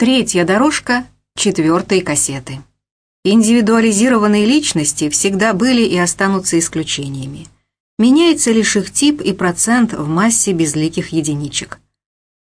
Третья дорожка четвертой кассеты. Индивидуализированные личности всегда были и останутся исключениями. Меняется лишь их тип и процент в массе безликих единичек.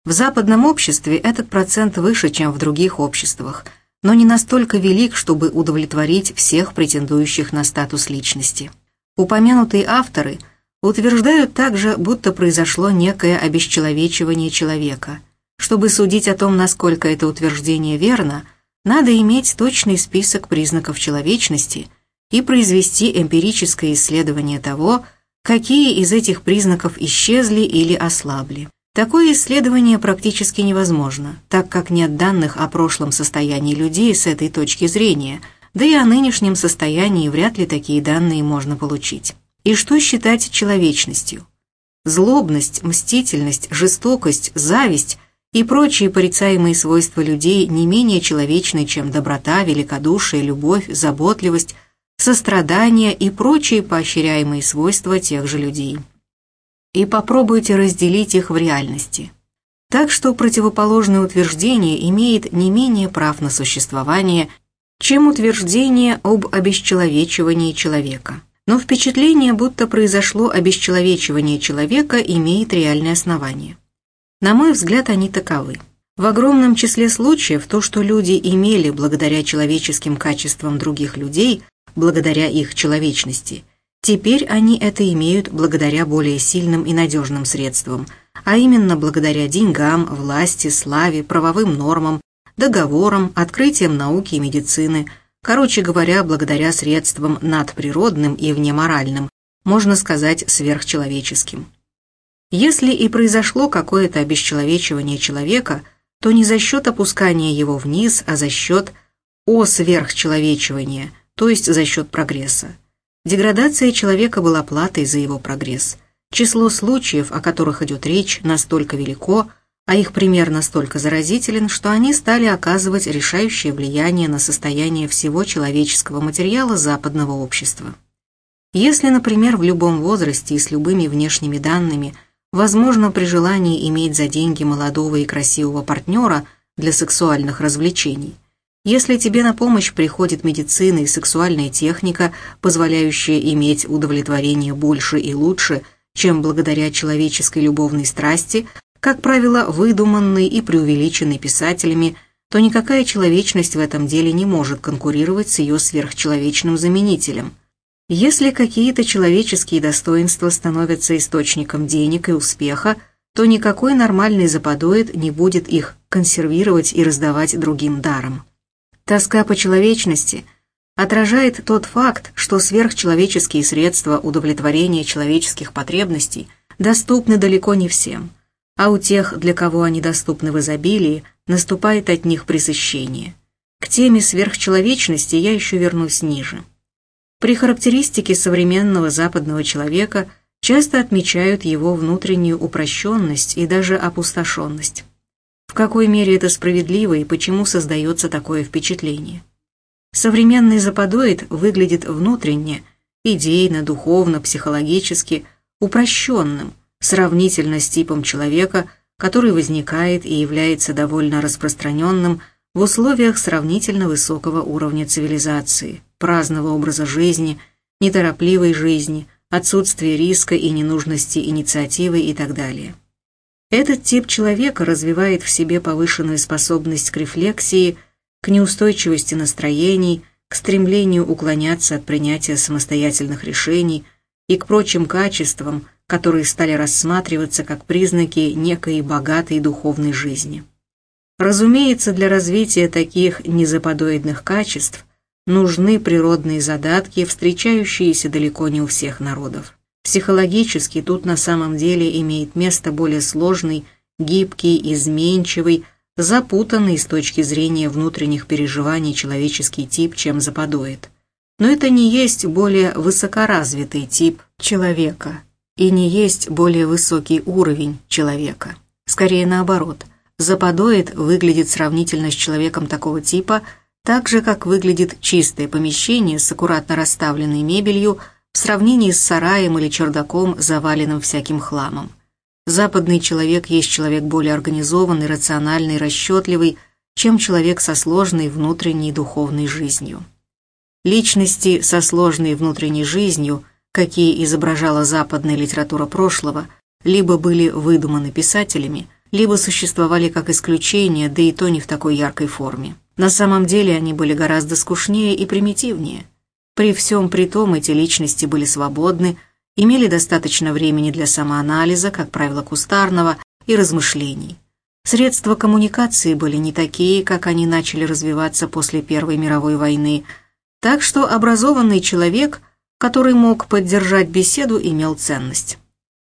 В западном обществе этот процент выше, чем в других обществах, но не настолько велик, чтобы удовлетворить всех претендующих на статус личности. Упомянутые авторы утверждают также, будто произошло некое обесчеловечивание человека – чтобы судить о том, насколько это утверждение верно, надо иметь точный список признаков человечности и произвести эмпирическое исследование того, какие из этих признаков исчезли или ослабли. Такое исследование практически невозможно, так как нет данных о прошлом состоянии людей с этой точки зрения, да и о нынешнем состоянии вряд ли такие данные можно получить. И что считать человечностью? Злобность, мстительность, жестокость, зависть и прочие порицаемые свойства людей не менее человечны, чем доброта, великодушие, любовь, заботливость, сострадание и прочие поощряемые свойства тех же людей. И попробуйте разделить их в реальности. Так что противоположное утверждение имеет не менее прав на существование, чем утверждение об обесчеловечивании человека. Но впечатление, будто произошло обесчеловечивание человека, имеет реальное основание. На мой взгляд, они таковы. В огромном числе случаев то, что люди имели благодаря человеческим качествам других людей, благодаря их человечности, теперь они это имеют благодаря более сильным и надежным средствам, а именно благодаря деньгам, власти, славе, правовым нормам, договорам, открытиям науки и медицины, короче говоря, благодаря средствам надприродным и внеморальным, можно сказать, сверхчеловеческим. Если и произошло какое-то обесчеловечивание человека, то не за счет опускания его вниз, а за счет осверхчеловечивания, то есть за счет прогресса. Деградация человека была платой за его прогресс. Число случаев, о которых идет речь, настолько велико, а их пример настолько заразителен, что они стали оказывать решающее влияние на состояние всего человеческого материала западного общества. Если, например, в любом возрасте и с любыми внешними данными – Возможно, при желании иметь за деньги молодого и красивого партнера для сексуальных развлечений. Если тебе на помощь приходит медицина и сексуальная техника, позволяющая иметь удовлетворение больше и лучше, чем благодаря человеческой любовной страсти, как правило, выдуманной и преувеличенной писателями, то никакая человечность в этом деле не может конкурировать с ее сверхчеловечным заменителем – если какие-то человеческие достоинства становятся источником денег и успеха, то никакой нормальный западоид не будет их консервировать и раздавать другим даром. Тоска по человечности отражает тот факт, что сверхчеловеческие средства удовлетворения человеческих потребностей доступны далеко не всем, а у тех, для кого они доступны в изобилии, наступает от них пресыщение. К теме сверхчеловечности я еще вернусь ниже. При характеристике современного западного человека часто отмечают его внутреннюю упрощенность и даже опустошенность. В какой мере это справедливо и почему создается такое впечатление? Современный западоид выглядит внутренне, идейно, духовно, психологически упрощенным, сравнительно с типом человека, который возникает и является довольно распространенным в условиях сравнительно высокого уровня цивилизации, праздного образа жизни, неторопливой жизни, отсутствия риска и ненужности инициативы и так далее. Этот тип человека развивает в себе повышенную способность к рефлексии, к неустойчивости настроений, к стремлению уклоняться от принятия самостоятельных решений и к прочим качествам, которые стали рассматриваться как признаки некой богатой духовной жизни. Разумеется, для развития таких незаподоидных качеств нужны природные задатки, встречающиеся далеко не у всех народов. Психологически тут на самом деле имеет место более сложный, гибкий, изменчивый, запутанный с точки зрения внутренних переживаний человеческий тип, чем западоид. Но это не есть более высокоразвитый тип человека и не есть более высокий уровень человека. Скорее наоборот, западоид выглядит сравнительно с человеком такого типа – так же, как выглядит чистое помещение с аккуратно расставленной мебелью в сравнении с сараем или чердаком, заваленным всяким хламом. Западный человек есть человек более организованный, рациональный, расчетливый, чем человек со сложной внутренней духовной жизнью. Личности со сложной внутренней жизнью, какие изображала западная литература прошлого, либо были выдуманы писателями, либо существовали как исключение, да и то не в такой яркой форме. На самом деле они были гораздо скучнее и примитивнее. При всем при том эти личности были свободны, имели достаточно времени для самоанализа, как правило, кустарного, и размышлений. Средства коммуникации были не такие, как они начали развиваться после Первой мировой войны, так что образованный человек, который мог поддержать беседу, имел ценность.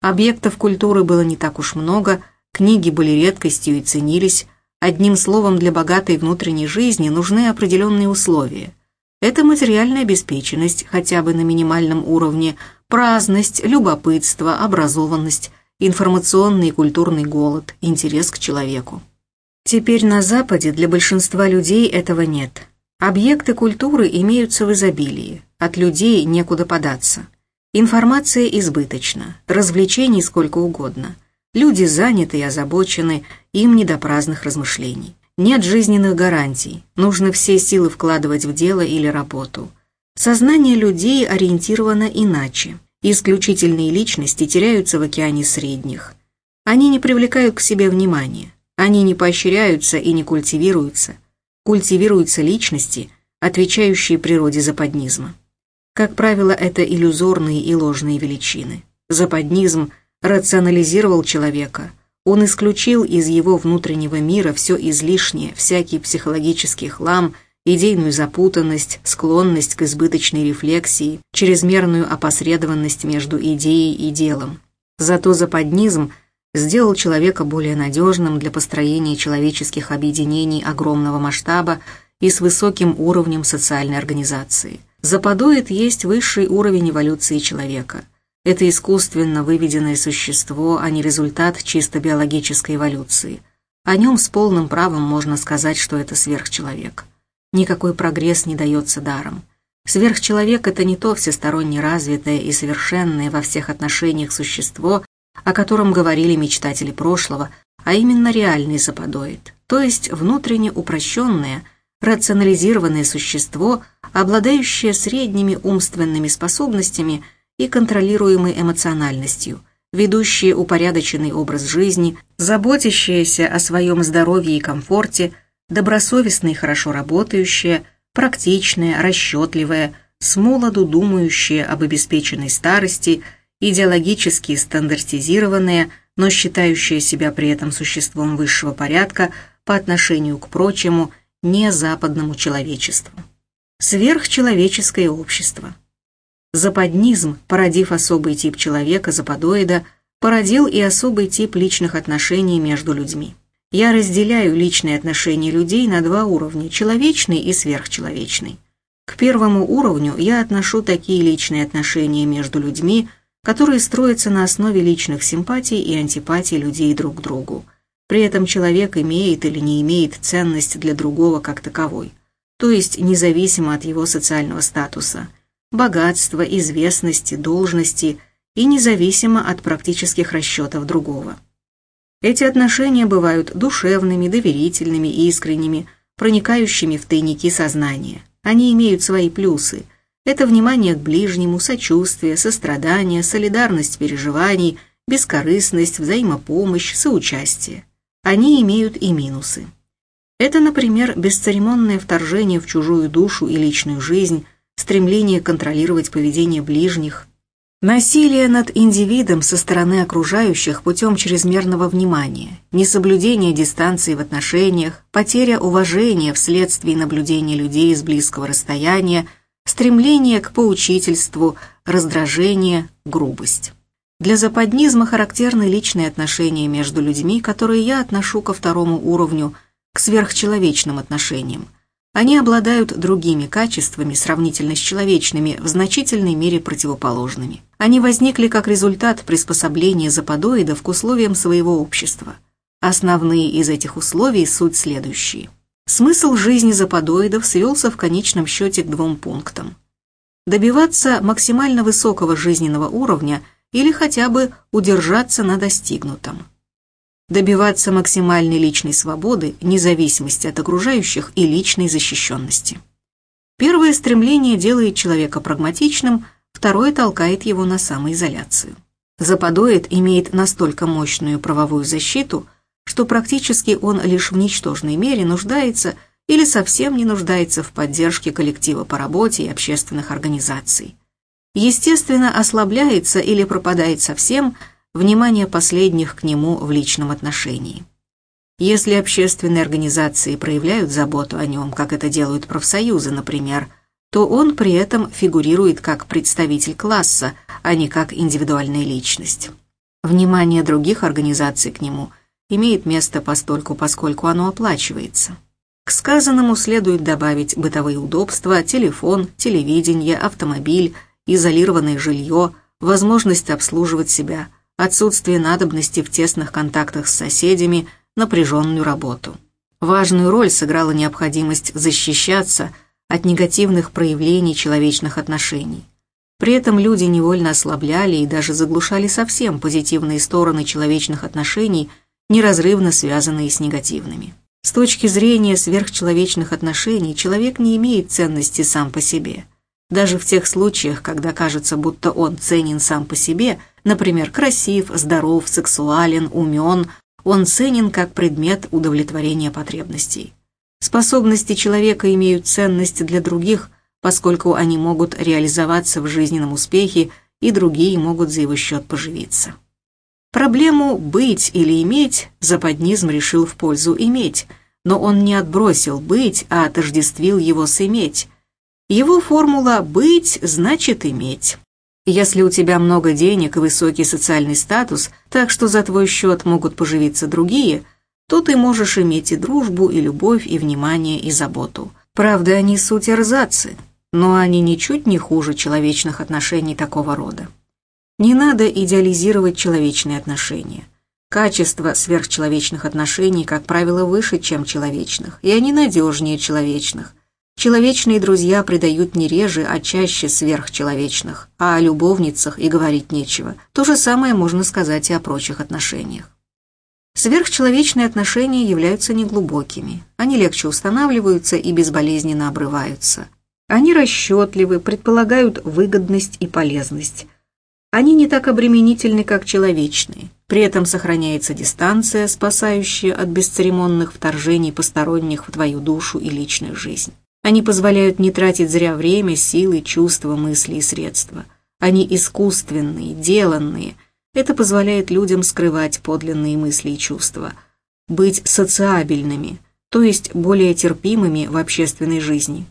Объектов культуры было не так уж много, книги были редкостью и ценились, одним словом, для богатой внутренней жизни нужны определенные условия. Это материальная обеспеченность, хотя бы на минимальном уровне, праздность, любопытство, образованность, информационный и культурный голод, интерес к человеку. Теперь на Западе для большинства людей этого нет. Объекты культуры имеются в изобилии, от людей некуда податься. Информация избыточна, развлечений сколько угодно. Люди заняты и озабочены, им не до праздных размышлений. Нет жизненных гарантий, нужно все силы вкладывать в дело или работу. Сознание людей ориентировано иначе. Исключительные личности теряются в океане средних. Они не привлекают к себе внимания, они не поощряются и не культивируются, культивируются личности, отвечающие природе западнизма. Как правило, это иллюзорные и ложные величины. Западнизм рационализировал человека, он исключил из его внутреннего мира все излишнее, всякий психологический хлам, идейную запутанность, склонность к избыточной рефлексии, чрезмерную опосредованность между идеей и делом. Зато западнизм – сделал человека более надежным для построения человеческих объединений огромного масштаба и с высоким уровнем социальной организации. Западоид есть высший уровень эволюции человека. Это искусственно выведенное существо, а не результат чисто биологической эволюции. О нем с полным правом можно сказать, что это сверхчеловек. Никакой прогресс не дается даром. Сверхчеловек – это не то всесторонне развитое и совершенное во всех отношениях существо, о котором говорили мечтатели прошлого, а именно реальный западоид, то есть внутренне упрощенное, рационализированное существо, обладающее средними умственными способностями и контролируемой эмоциональностью, ведущее упорядоченный образ жизни, заботящееся о своем здоровье и комфорте, добросовестное и хорошо работающее, практичное, расчетливое, с молоду думающее об обеспеченной старости – идеологически стандартизированные, но считающие себя при этом существом высшего порядка по отношению к прочему незападному человечеству. Сверхчеловеческое общество. Западнизм, породив особый тип человека, западоида, породил и особый тип личных отношений между людьми. Я разделяю личные отношения людей на два уровня – человечный и сверхчеловечный. К первому уровню я отношу такие личные отношения между людьми – которые строятся на основе личных симпатий и антипатий людей друг к другу. При этом человек имеет или не имеет ценность для другого как таковой, то есть независимо от его социального статуса, богатства, известности, должности и независимо от практических расчетов другого. Эти отношения бывают душевными, доверительными, искренними, проникающими в тайники сознания. Они имеют свои плюсы – это внимание к ближнему, сочувствие, сострадание, солидарность переживаний, бескорыстность, взаимопомощь, соучастие. Они имеют и минусы. Это, например, бесцеремонное вторжение в чужую душу и личную жизнь, стремление контролировать поведение ближних, насилие над индивидом со стороны окружающих путем чрезмерного внимания, несоблюдение дистанции в отношениях, потеря уважения вследствие наблюдения людей с близкого расстояния – стремление к поучительству, раздражение, грубость. Для западнизма характерны личные отношения между людьми, которые я отношу ко второму уровню, к сверхчеловечным отношениям. Они обладают другими качествами, сравнительно с человечными, в значительной мере противоположными. Они возникли как результат приспособления западоидов к условиям своего общества. Основные из этих условий суть следующие. Смысл жизни западоидов свелся в конечном счете к двум пунктам. Добиваться максимально высокого жизненного уровня или хотя бы удержаться на достигнутом. Добиваться максимальной личной свободы, независимости от окружающих и личной защищенности. Первое стремление делает человека прагматичным, второе толкает его на самоизоляцию. Западоид имеет настолько мощную правовую защиту, что практически он лишь в ничтожной мере нуждается или совсем не нуждается в поддержке коллектива по работе и общественных организаций. Естественно, ослабляется или пропадает совсем внимание последних к нему в личном отношении. Если общественные организации проявляют заботу о нем, как это делают профсоюзы, например, то он при этом фигурирует как представитель класса, а не как индивидуальная личность. Внимание других организаций к нему имеет место постольку, поскольку оно оплачивается. К сказанному следует добавить бытовые удобства, телефон, телевидение, автомобиль, изолированное жилье, возможность обслуживать себя, отсутствие надобности в тесных контактах с соседями, напряженную работу. Важную роль сыграла необходимость защищаться – от негативных проявлений человечных отношений. При этом люди невольно ослабляли и даже заглушали совсем позитивные стороны человечных отношений, неразрывно связанные с негативными. С точки зрения сверхчеловечных отношений человек не имеет ценности сам по себе. Даже в тех случаях, когда кажется, будто он ценен сам по себе, например, красив, здоров, сексуален, умен, он ценен как предмет удовлетворения потребностей. Способности человека имеют ценность для других, поскольку они могут реализоваться в жизненном успехе, и другие могут за его счет поживиться. Проблему «быть» или «иметь» западнизм решил в пользу «иметь», но он не отбросил «быть», а отождествил его с «иметь». Его формула «быть» значит «иметь». Если у тебя много денег и высокий социальный статус, так что за твой счет могут поживиться другие – то ты можешь иметь и дружбу, и любовь, и внимание, и заботу. Правда, они суть эрзацы, но они ничуть не хуже человечных отношений такого рода. Не надо идеализировать человечные отношения. Качество сверхчеловечных отношений, как правило, выше, чем человечных, и они надежнее человечных. Человечные друзья предают не реже, а чаще сверхчеловечных, а о любовницах и говорить нечего. То же самое можно сказать и о прочих отношениях. Сверхчеловечные отношения являются неглубокими. Они легче устанавливаются и безболезненно обрываются. Они расчетливы, предполагают выгодность и полезность. Они не так обременительны, как человечные. При этом сохраняется дистанция, спасающая от бесцеремонных вторжений посторонних в твою душу и личную жизнь. Они позволяют не тратить зря время, силы, чувства, мысли и средства. Они искусственные, деланные – это позволяет людям скрывать подлинные мысли и чувства, быть социабельными, то есть более терпимыми в общественной жизни.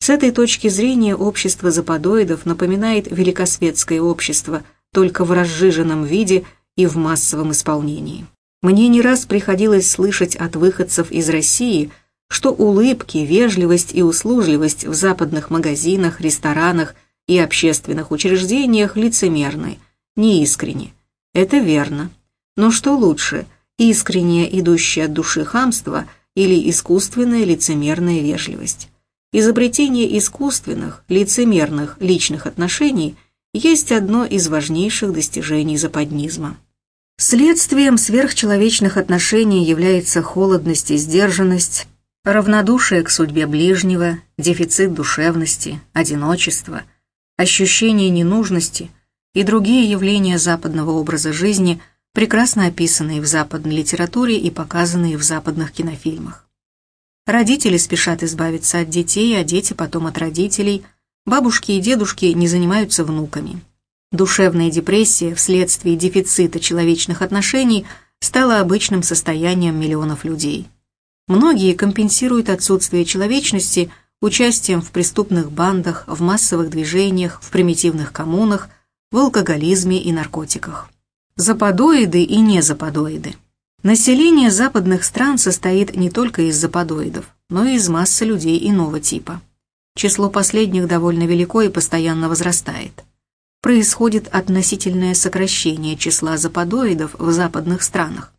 С этой точки зрения общество западоидов напоминает великосветское общество, только в разжиженном виде и в массовом исполнении. Мне не раз приходилось слышать от выходцев из России, что улыбки, вежливость и услужливость в западных магазинах, ресторанах и общественных учреждениях лицемерны, неискренни. Это верно. Но что лучше, искреннее идущее от души хамство или искусственная лицемерная вежливость? Изобретение искусственных, лицемерных личных отношений есть одно из важнейших достижений западнизма. Следствием сверхчеловечных отношений является холодность и сдержанность, равнодушие к судьбе ближнего, дефицит душевности, одиночество, ощущение ненужности – и другие явления западного образа жизни, прекрасно описанные в западной литературе и показанные в западных кинофильмах. Родители спешат избавиться от детей, а дети потом от родителей. Бабушки и дедушки не занимаются внуками. Душевная депрессия вследствие дефицита человечных отношений стала обычным состоянием миллионов людей. Многие компенсируют отсутствие человечности участием в преступных бандах, в массовых движениях, в примитивных коммунах, в алкоголизме и наркотиках. Западоиды и незападоиды. Население западных стран состоит не только из западоидов, но и из массы людей иного типа. Число последних довольно велико и постоянно возрастает. Происходит относительное сокращение числа западоидов в западных странах.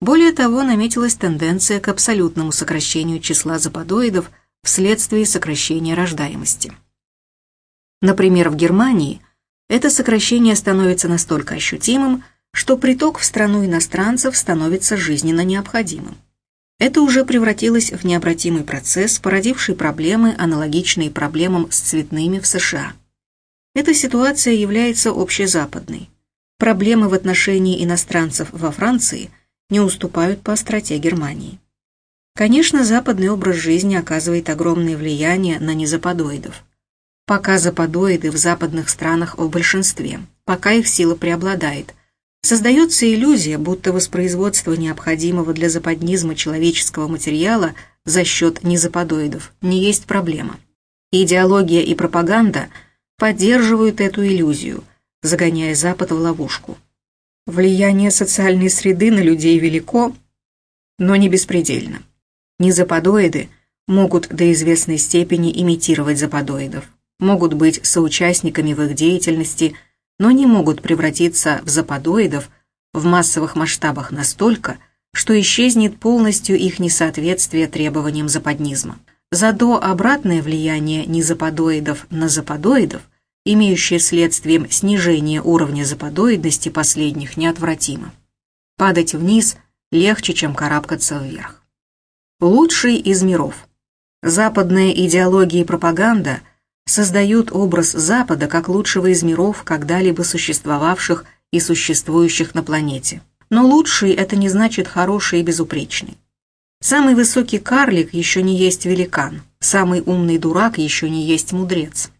Более того, наметилась тенденция к абсолютному сокращению числа западоидов вследствие сокращения рождаемости. Например, в Германии – это сокращение становится настолько ощутимым, что приток в страну иностранцев становится жизненно необходимым. Это уже превратилось в необратимый процесс, породивший проблемы, аналогичные проблемам с цветными в США. Эта ситуация является общезападной. Проблемы в отношении иностранцев во Франции не уступают по остроте Германии. Конечно, западный образ жизни оказывает огромное влияние на незападоидов. Пока западоиды в западных странах в большинстве, пока их сила преобладает, создается иллюзия, будто воспроизводство необходимого для западнизма человеческого материала за счет незападоидов не есть проблема. Идеология и пропаганда поддерживают эту иллюзию, загоняя Запад в ловушку. Влияние социальной среды на людей велико, но не беспредельно. Незападоиды могут до известной степени имитировать западоидов, могут быть соучастниками в их деятельности, но не могут превратиться в западоидов в массовых масштабах настолько, что исчезнет полностью их несоответствие требованиям западнизма. Зато обратное влияние незападоидов на западоидов, имеющее следствием снижение уровня западоидности последних, неотвратимо. Падать вниз легче, чем карабкаться вверх. Лучший из миров. Западная идеология и пропаганда создают образ Запада как лучшего из миров, когда-либо существовавших и существующих на планете. Но лучший это не значит хороший и безупречный. Самый высокий карлик еще не есть великан, самый умный дурак еще не есть мудрец.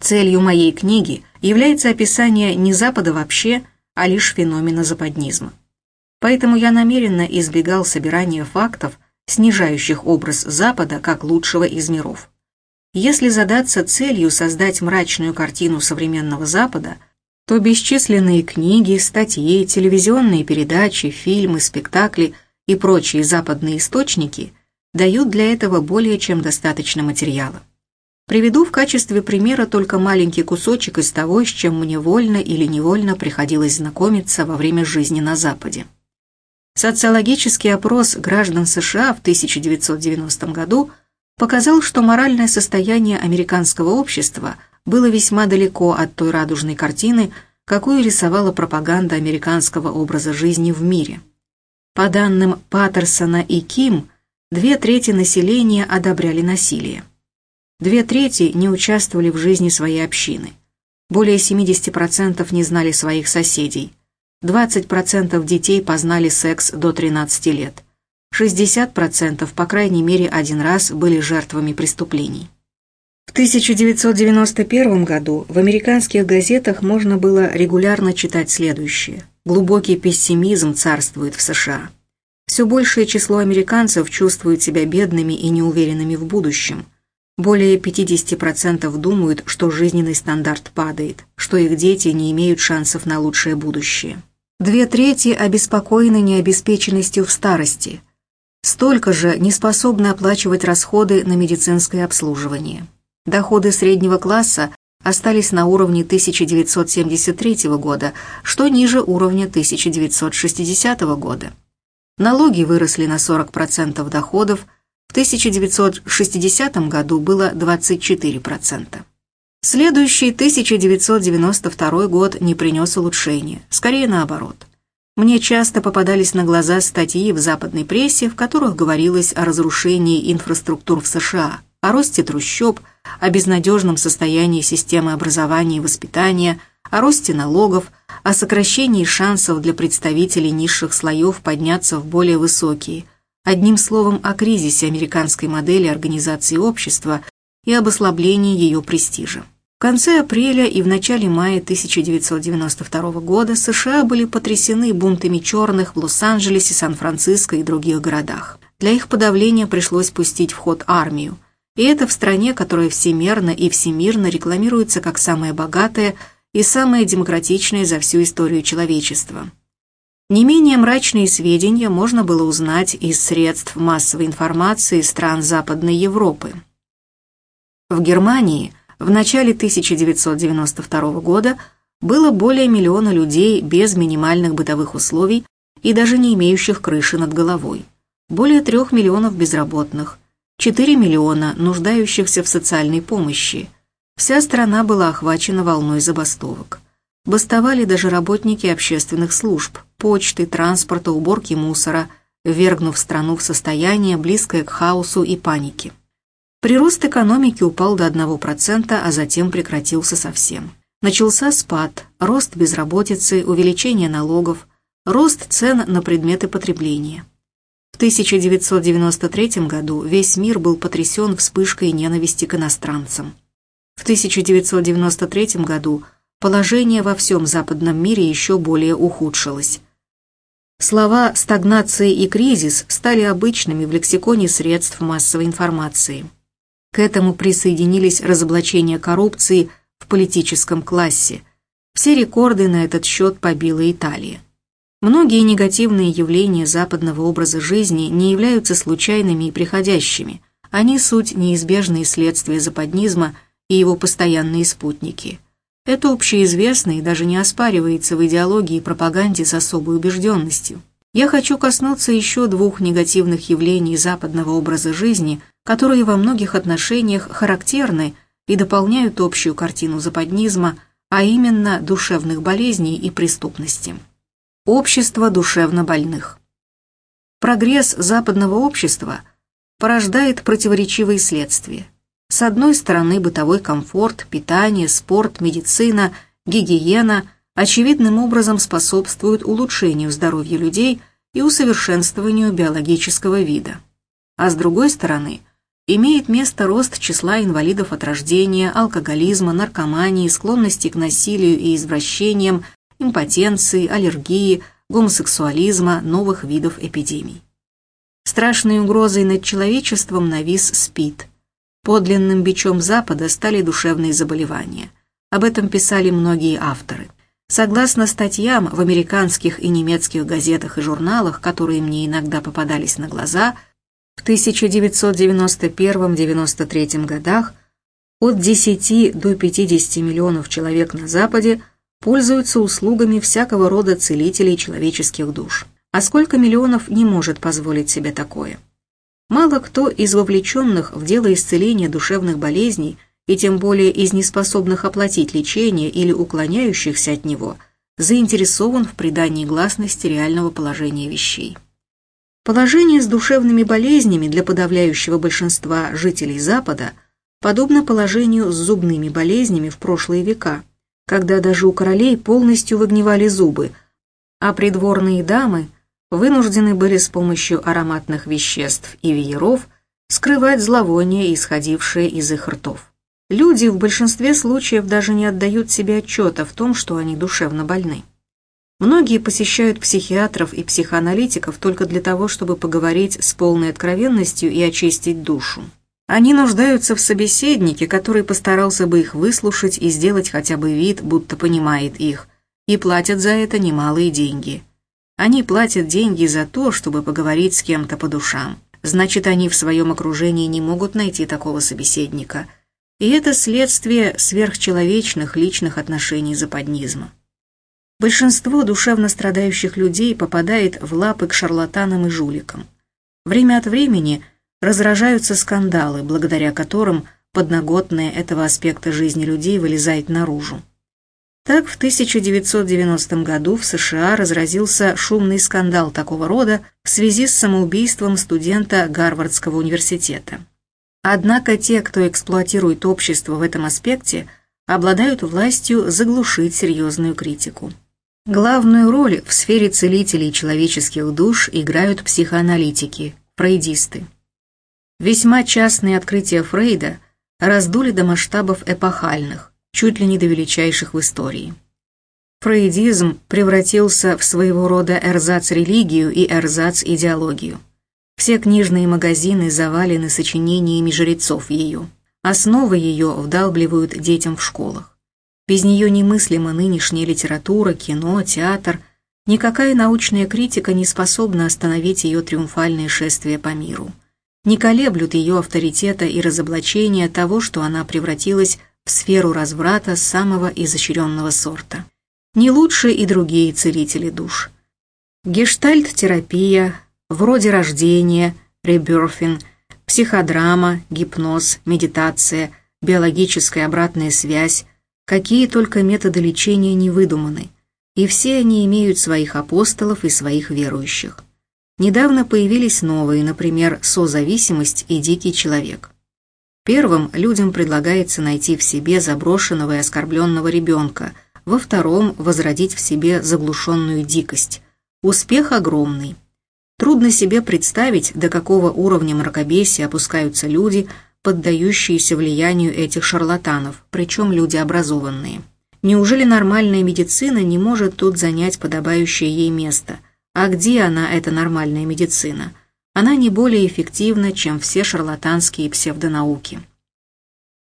Целью моей книги является описание не Запада вообще, а лишь феномена западнизма. Поэтому я намеренно избегал собирания фактов, снижающих образ Запада как лучшего из миров. Если задаться целью создать мрачную картину современного Запада, то бесчисленные книги, статьи, телевизионные передачи, фильмы, спектакли и прочие западные источники дают для этого более чем достаточно материала. Приведу в качестве примера только маленький кусочек из того, с чем мне вольно или невольно приходилось знакомиться во время жизни на Западе. Социологический опрос граждан США в 1990 году показал, что моральное состояние американского общества было весьма далеко от той радужной картины, какую рисовала пропаганда американского образа жизни в мире. По данным Паттерсона и Ким, две трети населения одобряли насилие. Две трети не участвовали в жизни своей общины. Более 70% не знали своих соседей. 20% детей познали секс до 13 лет. 60% по крайней мере один раз были жертвами преступлений. В 1991 году в американских газетах можно было регулярно читать следующее. Глубокий пессимизм царствует в США. Все большее число американцев чувствуют себя бедными и неуверенными в будущем. Более 50% думают, что жизненный стандарт падает, что их дети не имеют шансов на лучшее будущее. Две трети обеспокоены необеспеченностью в старости. Столько же не способны оплачивать расходы на медицинское обслуживание. Доходы среднего класса остались на уровне 1973 года, что ниже уровня 1960 года. Налоги выросли на 40% доходов, в 1960 году было 24%. Следующий 1992 год не принес улучшения, скорее наоборот. Мне часто попадались на глаза статьи в западной прессе, в которых говорилось о разрушении инфраструктур в США, о росте трущоб, о безнадежном состоянии системы образования и воспитания, о росте налогов, о сокращении шансов для представителей низших слоев подняться в более высокие, одним словом о кризисе американской модели организации общества и об ослаблении ее престижа. В конце апреля и в начале мая 1992 года США были потрясены бунтами черных в Лос-Анджелесе, Сан-Франциско и других городах. Для их подавления пришлось пустить в ход армию. И это в стране, которая всемерно и всемирно рекламируется как самая богатая и самая демократичная за всю историю человечества. Не менее мрачные сведения можно было узнать из средств массовой информации стран Западной Европы. В Германии в начале 1992 года было более миллиона людей без минимальных бытовых условий и даже не имеющих крыши над головой, более трех миллионов безработных, 4 миллиона нуждающихся в социальной помощи. Вся страна была охвачена волной забастовок. Бастовали даже работники общественных служб, почты, транспорта, уборки мусора, ввергнув страну в состояние, близкое к хаосу и панике. Прирост экономики упал до 1%, а затем прекратился совсем. Начался спад, рост безработицы, увеличение налогов, рост цен на предметы потребления. В 1993 году весь мир был потрясен вспышкой ненависти к иностранцам. В 1993 году положение во всем западном мире еще более ухудшилось. Слова «стагнация» и «кризис» стали обычными в лексиконе средств массовой информации. К этому присоединились разоблачения коррупции в политическом классе. Все рекорды на этот счет побила Италия. Многие негативные явления западного образа жизни не являются случайными и приходящими. Они суть неизбежные следствия западнизма и его постоянные спутники – это общеизвестно и даже не оспаривается в идеологии и пропаганде с особой убежденностью. Я хочу коснуться еще двух негативных явлений западного образа жизни, которые во многих отношениях характерны и дополняют общую картину западнизма, а именно душевных болезней и преступности. Общество душевно больных. Прогресс западного общества порождает противоречивые следствия. С одной стороны, бытовой комфорт, питание, спорт, медицина, гигиена очевидным образом способствуют улучшению здоровья людей и усовершенствованию биологического вида. А с другой стороны, имеет место рост числа инвалидов от рождения, алкоголизма, наркомании, склонности к насилию и извращениям, импотенции, аллергии, гомосексуализма, новых видов эпидемий. Страшной угрозой над человечеством навис СПИД – Подлинным бичом Запада стали душевные заболевания. Об этом писали многие авторы. Согласно статьям в американских и немецких газетах и журналах, которые мне иногда попадались на глаза, в 1991-93 годах от 10 до 50 миллионов человек на Западе пользуются услугами всякого рода целителей человеческих душ. А сколько миллионов не может позволить себе такое? Мало кто из вовлеченных в дело исцеления душевных болезней и тем более из неспособных оплатить лечение или уклоняющихся от него заинтересован в придании гласности реального положения вещей. Положение с душевными болезнями для подавляющего большинства жителей Запада подобно положению с зубными болезнями в прошлые века, когда даже у королей полностью выгнивали зубы, а придворные дамы – вынуждены были с помощью ароматных веществ и вееров скрывать зловоние, исходившее из их ртов. Люди в большинстве случаев даже не отдают себе отчета в том, что они душевно больны. Многие посещают психиатров и психоаналитиков только для того, чтобы поговорить с полной откровенностью и очистить душу. Они нуждаются в собеседнике, который постарался бы их выслушать и сделать хотя бы вид, будто понимает их, и платят за это немалые деньги – они платят деньги за то, чтобы поговорить с кем-то по душам. Значит, они в своем окружении не могут найти такого собеседника. И это следствие сверхчеловечных личных отношений западнизма. Большинство душевно страдающих людей попадает в лапы к шарлатанам и жуликам. Время от времени разражаются скандалы, благодаря которым подноготное этого аспекта жизни людей вылезает наружу. Так в 1990 году в США разразился шумный скандал такого рода в связи с самоубийством студента Гарвардского университета. Однако те, кто эксплуатирует общество в этом аспекте, обладают властью заглушить серьезную критику. Главную роль в сфере целителей человеческих душ играют психоаналитики, фрейдисты. Весьма частные открытия Фрейда раздули до масштабов эпохальных, чуть ли не до величайших в истории. Фрейдизм превратился в своего рода эрзац-религию и эрзац-идеологию. Все книжные магазины завалены сочинениями жрецов ее. Основы ее вдалбливают детям в школах. Без нее немыслима нынешняя литература, кино, театр. Никакая научная критика не способна остановить ее триумфальное шествие по миру. Не колеблют ее авторитета и разоблачения того, что она превратилась в сферу разврата самого изощренного сорта. Не лучше и другие целители душ. Гештальт-терапия, вроде рождения, реберфин, психодрама, гипноз, медитация, биологическая обратная связь, Какие только методы лечения не выдуманы, и все они имеют своих апостолов и своих верующих. Недавно появились новые, например, созависимость и дикий человек. Первым людям предлагается найти в себе заброшенного и оскорбленного ребенка, во втором – возродить в себе заглушенную дикость. Успех огромный. Трудно себе представить, до какого уровня мракобесия опускаются люди, поддающиеся влиянию этих шарлатанов, причем люди образованные. Неужели нормальная медицина не может тут занять подобающее ей место? А где она, эта нормальная медицина? Она не более эффективна, чем все шарлатанские псевдонауки.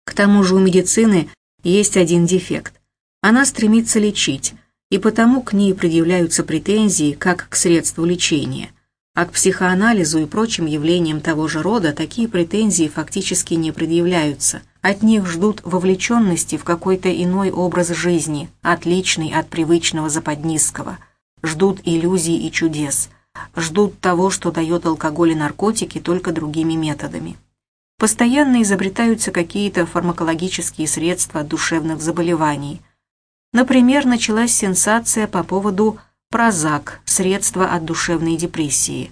К тому же у медицины есть один дефект. Она стремится лечить, и потому к ней предъявляются претензии как к средству лечения. А к психоанализу и прочим явлениям того же рода такие претензии фактически не предъявляются. От них ждут вовлеченности в какой-то иной образ жизни, отличный от привычного западнистского. Ждут иллюзий и чудес. Ждут того, что дает алкоголь и наркотики только другими методами. Постоянно изобретаются какие-то фармакологические средства от душевных заболеваний. Например, началась сенсация по поводу Прозак, средства от душевной депрессии.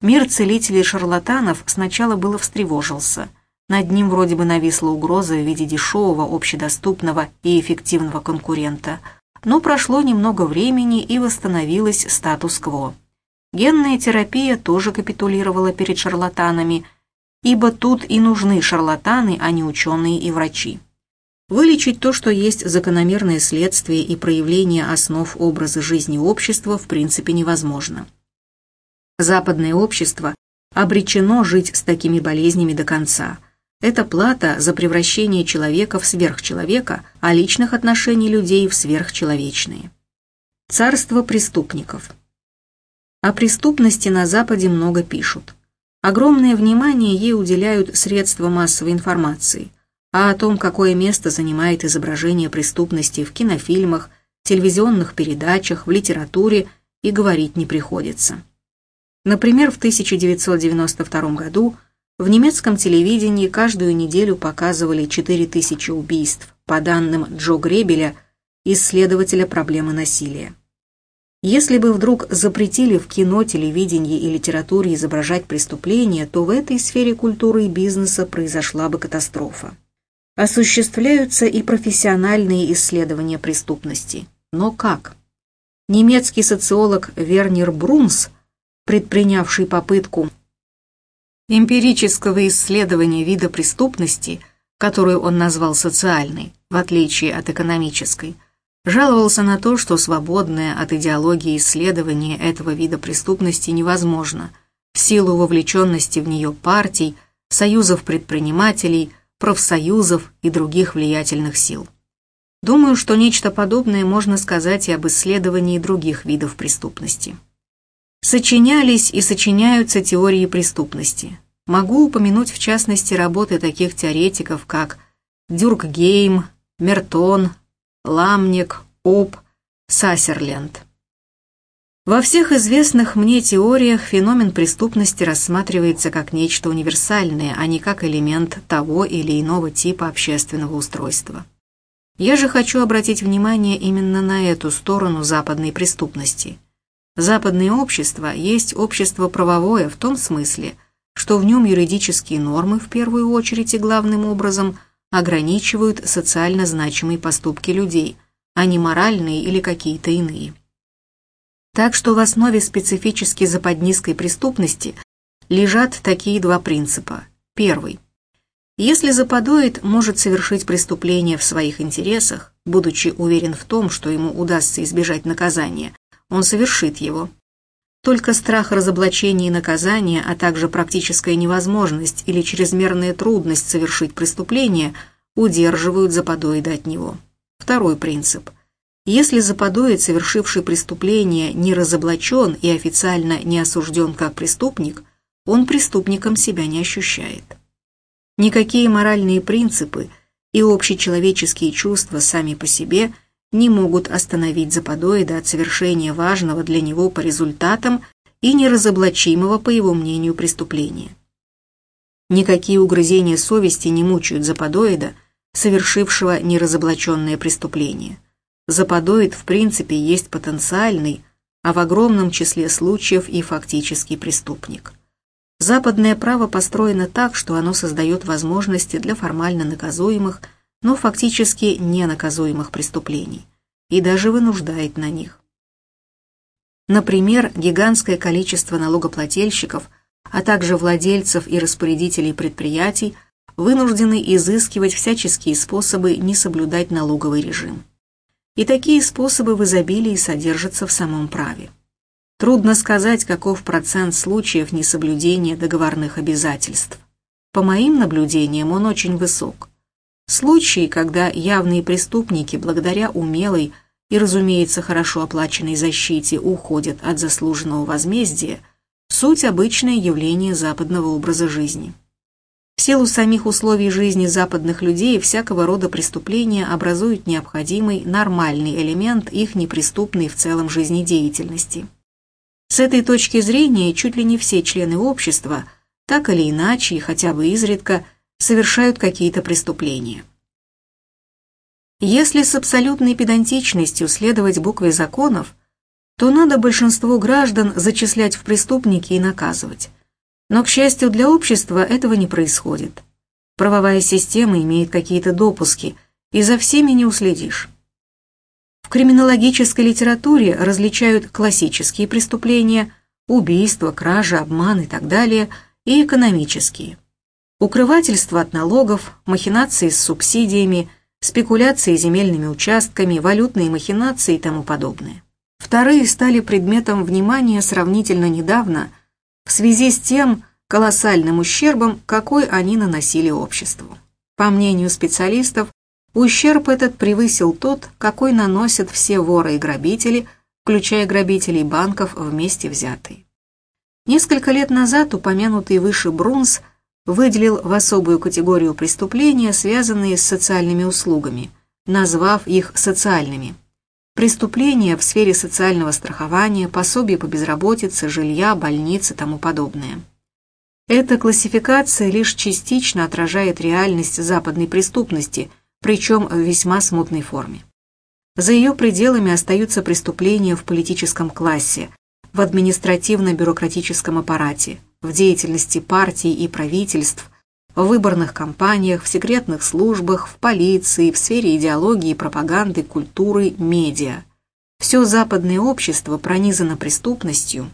Мир целителей шарлатанов сначала было встревожился. Над ним вроде бы нависла угроза в виде дешевого, общедоступного и эффективного конкурента. Но прошло немного времени и восстановилось статус-кво. Генная терапия тоже капитулировала перед шарлатанами – ибо тут и нужны шарлатаны, а не ученые и врачи. Вылечить то, что есть закономерное следствие и проявление основ образа жизни общества, в принципе невозможно. Западное общество обречено жить с такими болезнями до конца. Это плата за превращение человека в сверхчеловека, а личных отношений людей в сверхчеловечные. Царство преступников. О преступности на Западе много пишут. Огромное внимание ей уделяют средства массовой информации, а о том, какое место занимает изображение преступности в кинофильмах, телевизионных передачах, в литературе, и говорить не приходится. Например, в 1992 году в немецком телевидении каждую неделю показывали 4000 убийств, по данным Джо Гребеля, исследователя проблемы насилия. Если бы вдруг запретили в кино, телевидении и литературе изображать преступления, то в этой сфере культуры и бизнеса произошла бы катастрофа. Осуществляются и профессиональные исследования преступности. Но как? Немецкий социолог Вернер Брунс, предпринявший попытку эмпирического исследования вида преступности, которую он назвал социальной, в отличие от экономической, жаловался на то, что свободное от идеологии исследование этого вида преступности невозможно в силу вовлеченности в нее партий, союзов предпринимателей, профсоюзов и других влиятельных сил. Думаю, что нечто подобное можно сказать и об исследовании других видов преступности. Сочинялись и сочиняются теории преступности. Могу упомянуть в частности работы таких теоретиков, как Дюркгейм, Мертон, Ламник, Об, Сассерленд. Во всех известных мне теориях феномен преступности рассматривается как нечто универсальное, а не как элемент того или иного типа общественного устройства. Я же хочу обратить внимание именно на эту сторону западной преступности. Западное общество есть общество правовое в том смысле, что в нем юридические нормы в первую очередь и главным образом ограничивают социально значимые поступки людей, а не моральные или какие-то иные. Так что в основе специфически западнистской преступности лежат такие два принципа. Первый. Если заподоид может совершить преступление в своих интересах, будучи уверен в том, что ему удастся избежать наказания, он совершит его. Только страх разоблачения и наказания, а также практическая невозможность или чрезмерная трудность совершить преступление удерживают заподоида от него. Второй принцип. Если заподоид, совершивший преступление, не разоблачен и официально не осужден как преступник, он преступником себя не ощущает. Никакие моральные принципы и общечеловеческие чувства сами по себе – не могут остановить заподоида от совершения важного для него по результатам и неразоблачимого, по его мнению, преступления. Никакие угрызения совести не мучают заподоида, совершившего неразоблаченное преступление. Заподоид в принципе есть потенциальный, а в огромном числе случаев и фактический преступник. Западное право построено так, что оно создает возможности для формально наказуемых, но фактически ненаказуемых преступлений и даже вынуждает на них. Например, гигантское количество налогоплательщиков, а также владельцев и распорядителей предприятий вынуждены изыскивать всяческие способы не соблюдать налоговый режим. И такие способы в изобилии содержатся в самом праве. Трудно сказать, каков процент случаев несоблюдения договорных обязательств. По моим наблюдениям, он очень высок. Случаи, когда явные преступники, благодаря умелой и, разумеется, хорошо оплаченной защите, уходят от заслуженного возмездия, суть обычное явление западного образа жизни. В силу самих условий жизни западных людей всякого рода преступления образуют необходимый нормальный элемент их неприступной в целом жизнедеятельности. С этой точки зрения чуть ли не все члены общества, так или иначе хотя бы изредка, совершают какие-то преступления. Если с абсолютной педантичностью следовать букве законов, то надо большинство граждан зачислять в преступники и наказывать. Но, к счастью для общества, этого не происходит. Правовая система имеет какие-то допуски, и за всеми не уследишь. В криминологической литературе различают классические преступления, убийства, кражи, обман и так далее, и экономические. Укрывательство от налогов, махинации с субсидиями, спекуляции земельными участками, валютные махинации и тому подобное. Вторые стали предметом внимания сравнительно недавно в связи с тем колоссальным ущербом, какой они наносили обществу. По мнению специалистов, Ущерб этот превысил тот, какой наносят все воры и грабители, включая грабителей банков вместе взятые. Несколько лет назад упомянутый выше Брунс выделил в особую категорию преступления, связанные с социальными услугами, назвав их социальными. Преступления в сфере социального страхования, пособий по безработице, жилья, больницы и тому подобное. Эта классификация лишь частично отражает реальность западной преступности – причем в весьма смутной форме. За ее пределами остаются преступления в политическом классе, в административно-бюрократическом аппарате, в деятельности партий и правительств, в выборных кампаниях, в секретных службах, в полиции, в сфере идеологии, пропаганды, культуры, медиа. Все западное общество пронизано преступностью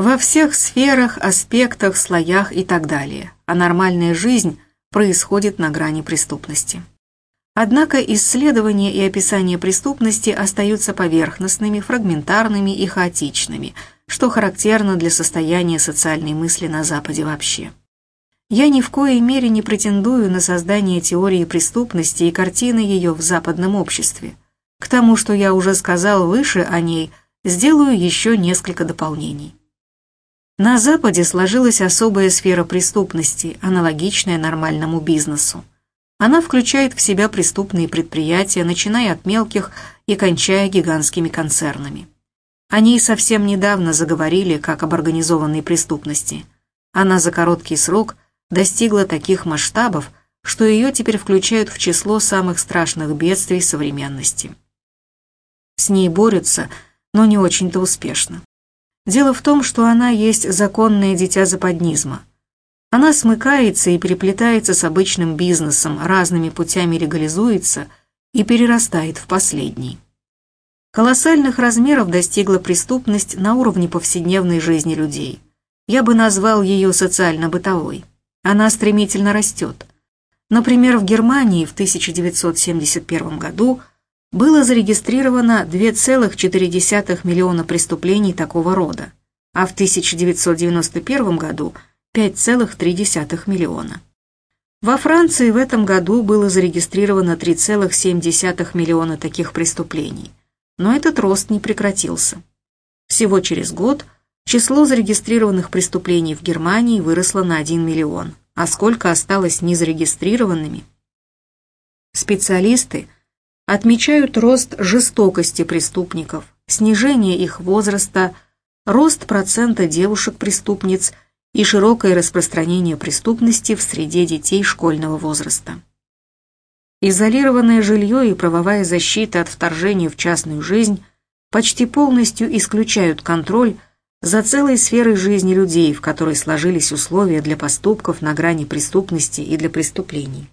во всех сферах, аспектах, слоях и так далее, а нормальная жизнь происходит на грани преступности. Однако исследования и описание преступности остаются поверхностными, фрагментарными и хаотичными, что характерно для состояния социальной мысли на Западе вообще. Я ни в коей мере не претендую на создание теории преступности и картины ее в западном обществе. К тому, что я уже сказал выше о ней, сделаю еще несколько дополнений. На Западе сложилась особая сфера преступности, аналогичная нормальному бизнесу. Она включает в себя преступные предприятия, начиная от мелких и кончая гигантскими концернами. О ней совсем недавно заговорили как об организованной преступности. Она за короткий срок достигла таких масштабов, что ее теперь включают в число самых страшных бедствий современности. С ней борются, но не очень-то успешно. Дело в том, что она есть законное дитя западнизма – она смыкается и переплетается с обычным бизнесом, разными путями легализуется и перерастает в последний. Колоссальных размеров достигла преступность на уровне повседневной жизни людей. Я бы назвал ее социально-бытовой. Она стремительно растет. Например, в Германии в 1971 году было зарегистрировано 2,4 миллиона преступлений такого рода, а в 1991 году – 5,3 миллиона. Во Франции в этом году было зарегистрировано 3,7 миллиона таких преступлений, но этот рост не прекратился. Всего через год число зарегистрированных преступлений в Германии выросло на 1 миллион, а сколько осталось незарегистрированными? Специалисты отмечают рост жестокости преступников, снижение их возраста, рост процента девушек-преступниц – и широкое распространение преступности в среде детей школьного возраста. Изолированное жилье и правовая защита от вторжения в частную жизнь почти полностью исключают контроль за целой сферой жизни людей, в которой сложились условия для поступков на грани преступности и для преступлений.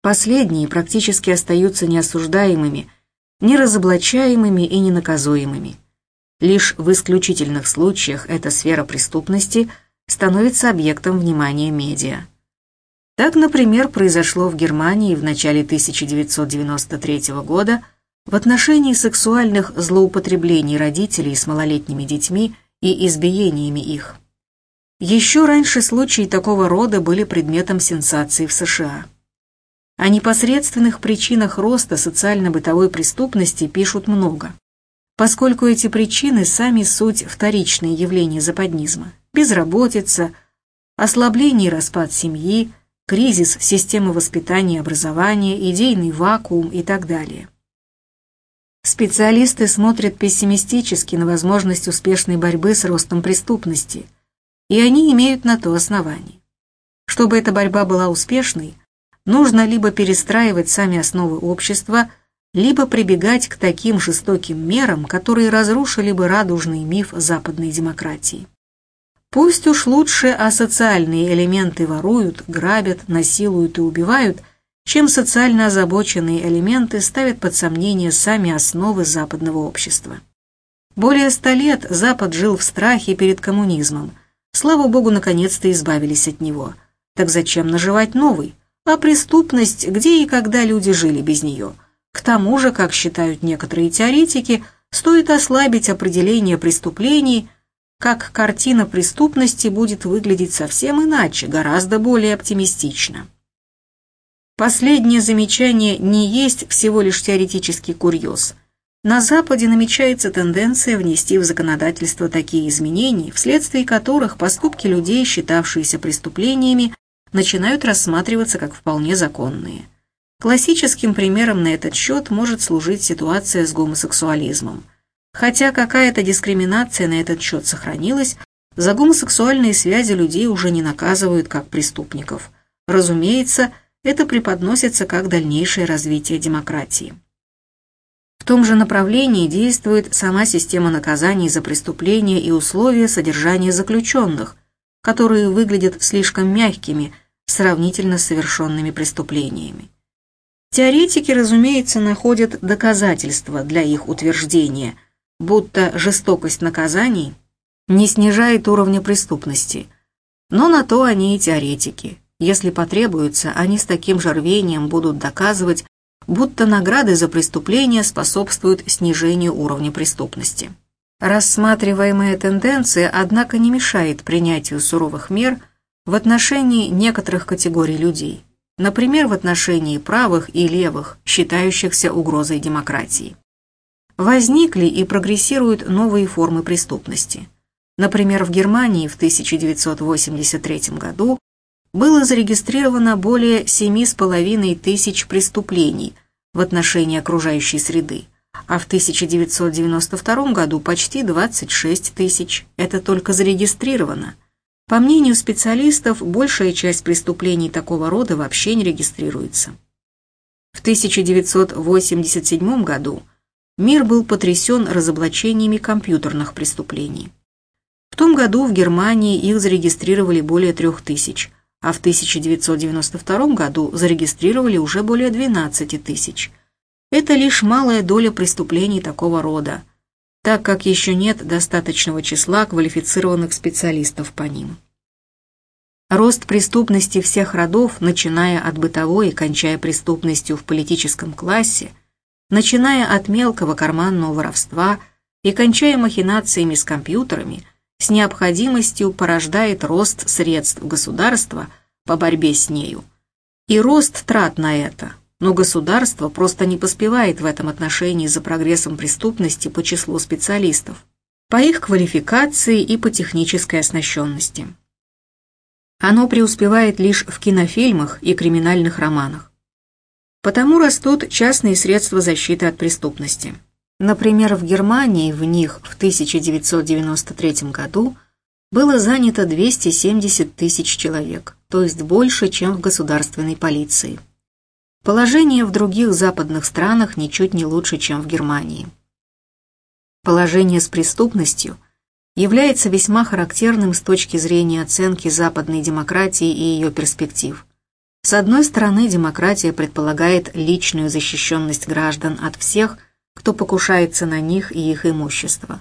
Последние практически остаются неосуждаемыми, неразоблачаемыми и ненаказуемыми. Лишь в исключительных случаях эта сфера преступности становится объектом внимания медиа. Так, например, произошло в Германии в начале 1993 года в отношении сексуальных злоупотреблений родителей с малолетними детьми и избиениями их. Еще раньше случаи такого рода были предметом сенсации в США. О непосредственных причинах роста социально-бытовой преступности пишут много, поскольку эти причины сами суть вторичные явления западнизма – безработица, ослабление и распад семьи, кризис системы воспитания и образования, идейный вакуум и так далее. Специалисты смотрят пессимистически на возможность успешной борьбы с ростом преступности, и они имеют на то основание. Чтобы эта борьба была успешной, нужно либо перестраивать сами основы общества, либо прибегать к таким жестоким мерам, которые разрушили бы радужный миф западной демократии. Пусть уж лучше асоциальные элементы воруют, грабят, насилуют и убивают, чем социально озабоченные элементы ставят под сомнение сами основы западного общества. Более ста лет Запад жил в страхе перед коммунизмом. Слава богу, наконец-то избавились от него. Так зачем наживать новый? а преступность, где и когда люди жили без нее. К тому же, как считают некоторые теоретики, стоит ослабить определение преступлений, как картина преступности будет выглядеть совсем иначе, гораздо более оптимистично. Последнее замечание не есть всего лишь теоретический курьез. На Западе намечается тенденция внести в законодательство такие изменения, вследствие которых поступки людей, считавшиеся преступлениями, начинают рассматриваться как вполне законные. Классическим примером на этот счет может служить ситуация с гомосексуализмом. Хотя какая-то дискриминация на этот счет сохранилась, за гомосексуальные связи людей уже не наказывают как преступников. Разумеется, это преподносится как дальнейшее развитие демократии. В том же направлении действует сама система наказаний за преступления и условия содержания заключенных – которые выглядят слишком мягкими сравнительно с совершенными преступлениями. Теоретики, разумеется, находят доказательства для их утверждения, будто жестокость наказаний не снижает уровня преступности. Но на то они и теоретики. Если потребуется, они с таким же рвением будут доказывать, будто награды за преступления способствуют снижению уровня преступности. Рассматриваемая тенденция, однако, не мешает принятию суровых мер в отношении некоторых категорий людей, например, в отношении правых и левых, считающихся угрозой демократии. Возникли и прогрессируют новые формы преступности. Например, в Германии в 1983 году было зарегистрировано более 7,5 тысяч преступлений в отношении окружающей среды, а в 1992 году почти 26 тысяч. Это только зарегистрировано. По мнению специалистов, большая часть преступлений такого рода вообще не регистрируется. В 1987 году мир был потрясен разоблачениями компьютерных преступлений. В том году в Германии их зарегистрировали более трех тысяч, а в 1992 году зарегистрировали уже более 12 тысяч – это лишь малая доля преступлений такого рода, так как еще нет достаточного числа квалифицированных специалистов по ним. Рост преступности всех родов, начиная от бытовой и кончая преступностью в политическом классе, начиная от мелкого карманного воровства и кончая махинациями с компьютерами, с необходимостью порождает рост средств государства по борьбе с нею и рост трат на это, но государство просто не поспевает в этом отношении за прогрессом преступности по числу специалистов, по их квалификации и по технической оснащенности. Оно преуспевает лишь в кинофильмах и криминальных романах. Потому растут частные средства защиты от преступности. Например, в Германии в них в 1993 году было занято 270 тысяч человек, то есть больше, чем в государственной полиции. Положение в других западных странах ничуть не лучше, чем в Германии. Положение с преступностью является весьма характерным с точки зрения оценки западной демократии и ее перспектив. С одной стороны, демократия предполагает личную защищенность граждан от всех, кто покушается на них и их имущество.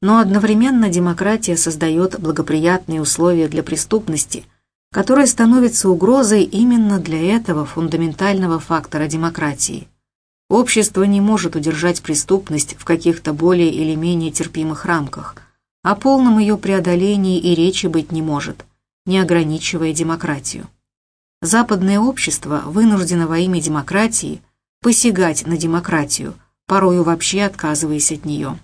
Но одновременно демократия создает благоприятные условия для преступности, которая становится угрозой именно для этого фундаментального фактора демократии. Общество не может удержать преступность в каких-то более или менее терпимых рамках. О полном ее преодолении и речи быть не может, не ограничивая демократию. Западное общество вынуждено во имя демократии посягать на демократию, порою вообще отказываясь от нее.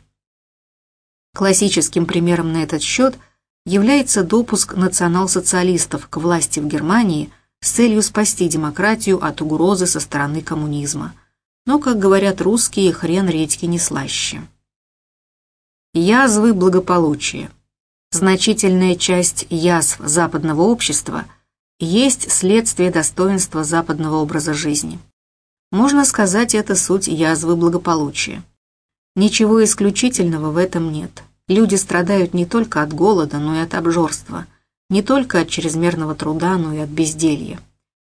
Классическим примером на этот счет является допуск национал-социалистов к власти в Германии с целью спасти демократию от угрозы со стороны коммунизма. Но, как говорят русские, хрен редьки не слаще. Язвы благополучия. Значительная часть язв западного общества – есть следствие достоинства западного образа жизни. Можно сказать, это суть язвы благополучия. Ничего исключительного в этом нет. Люди страдают не только от голода, но и от обжорства, не только от чрезмерного труда, но и от безделья.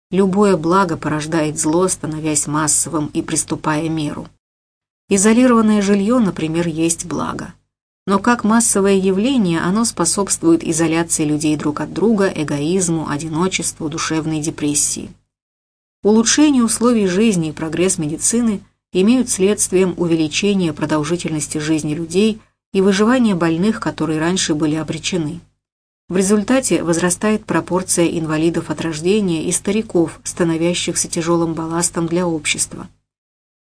Любое благо порождает зло, становясь массовым и приступая меру. Изолированное жилье, например, есть благо но как массовое явление оно способствует изоляции людей друг от друга, эгоизму, одиночеству, душевной депрессии. Улучшение условий жизни и прогресс медицины имеют следствием увеличения продолжительности жизни людей и выживания больных, которые раньше были обречены. В результате возрастает пропорция инвалидов от рождения и стариков, становящихся тяжелым балластом для общества.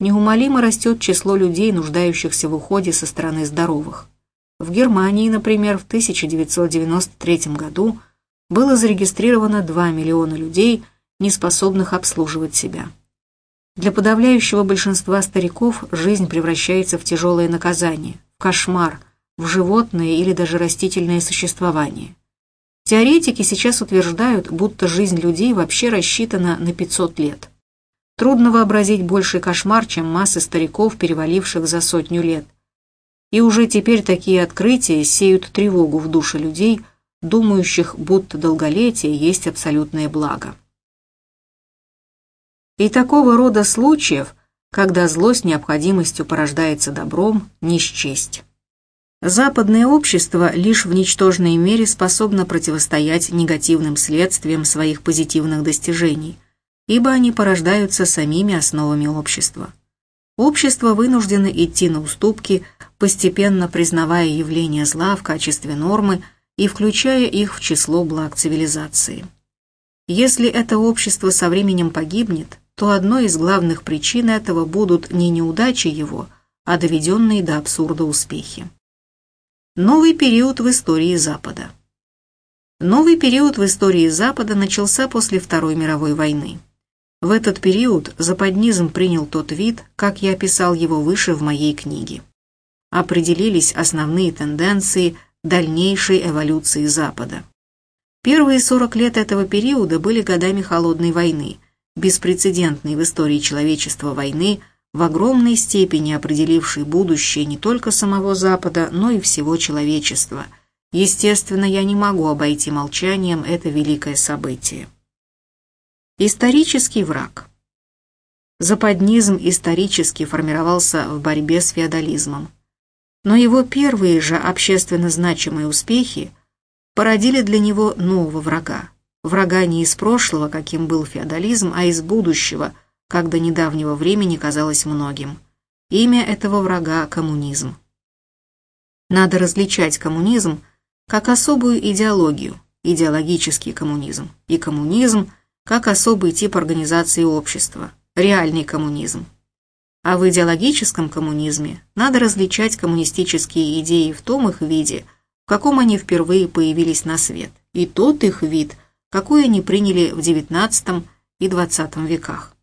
Неумолимо растет число людей, нуждающихся в уходе со стороны здоровых. В Германии, например, в 1993 году было зарегистрировано 2 миллиона людей, не способных обслуживать себя. Для подавляющего большинства стариков жизнь превращается в тяжелое наказание, в кошмар, в животное или даже растительное существование. Теоретики сейчас утверждают, будто жизнь людей вообще рассчитана на 500 лет. Трудно вообразить больший кошмар, чем массы стариков, переваливших за сотню лет – и уже теперь такие открытия сеют тревогу в душе людей, думающих, будто долголетие есть абсолютное благо. И такого рода случаев, когда зло с необходимостью порождается добром, не счесть. Западное общество лишь в ничтожной мере способно противостоять негативным следствиям своих позитивных достижений, ибо они порождаются самими основами общества. Общество вынуждено идти на уступки – постепенно признавая явления зла в качестве нормы и включая их в число благ цивилизации. Если это общество со временем погибнет, то одной из главных причин этого будут не неудачи его, а доведенные до абсурда успехи. Новый период в истории Запада. Новый период в истории Запада начался после Второй мировой войны. В этот период западнизм принял тот вид, как я описал его выше в моей книге определились основные тенденции дальнейшей эволюции Запада. Первые 40 лет этого периода были годами Холодной войны, беспрецедентной в истории человечества войны, в огромной степени определившей будущее не только самого Запада, но и всего человечества. Естественно, я не могу обойти молчанием это великое событие. Исторический враг. Западнизм исторически формировался в борьбе с феодализмом. Но его первые же общественно значимые успехи породили для него нового врага. Врага не из прошлого, каким был феодализм, а из будущего, как до недавнего времени казалось многим. Имя этого врага – коммунизм. Надо различать коммунизм как особую идеологию, идеологический коммунизм, и коммунизм как особый тип организации общества, реальный коммунизм. А в идеологическом коммунизме надо различать коммунистические идеи в том их виде, в каком они впервые появились на свет, и тот их вид, какой они приняли в XIX и XX веках.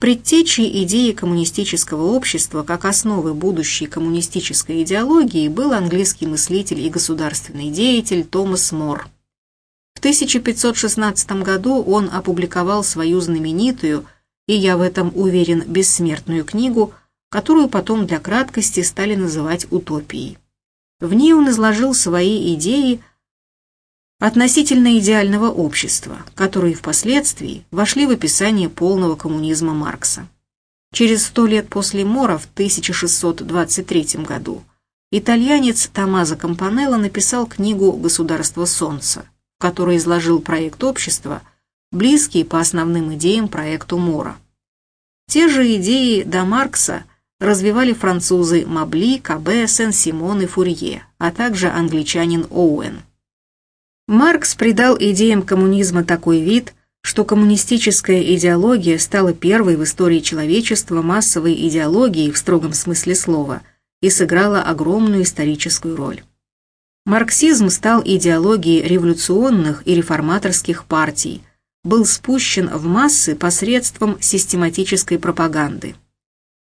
Предтечей идеи коммунистического общества как основы будущей коммунистической идеологии был английский мыслитель и государственный деятель Томас Мор. В 1516 году он опубликовал свою знаменитую и я в этом уверен бессмертную книгу, которую потом для краткости стали называть утопией. В ней он изложил свои идеи относительно идеального общества, которые впоследствии вошли в описание полного коммунизма Маркса. Через сто лет после Мора в 1623 году итальянец Томазо Кампанелло написал книгу «Государство Солнца», в которой изложил проект общества, близкий по основным идеям проекту Мора. Те же идеи до Маркса развивали французы Мабли, Кабе, Сен-Симон и Фурье, а также англичанин Оуэн. Маркс придал идеям коммунизма такой вид, что коммунистическая идеология стала первой в истории человечества массовой идеологией в строгом смысле слова и сыграла огромную историческую роль. Марксизм стал идеологией революционных и реформаторских партий, был спущен в массы посредством систематической пропаганды.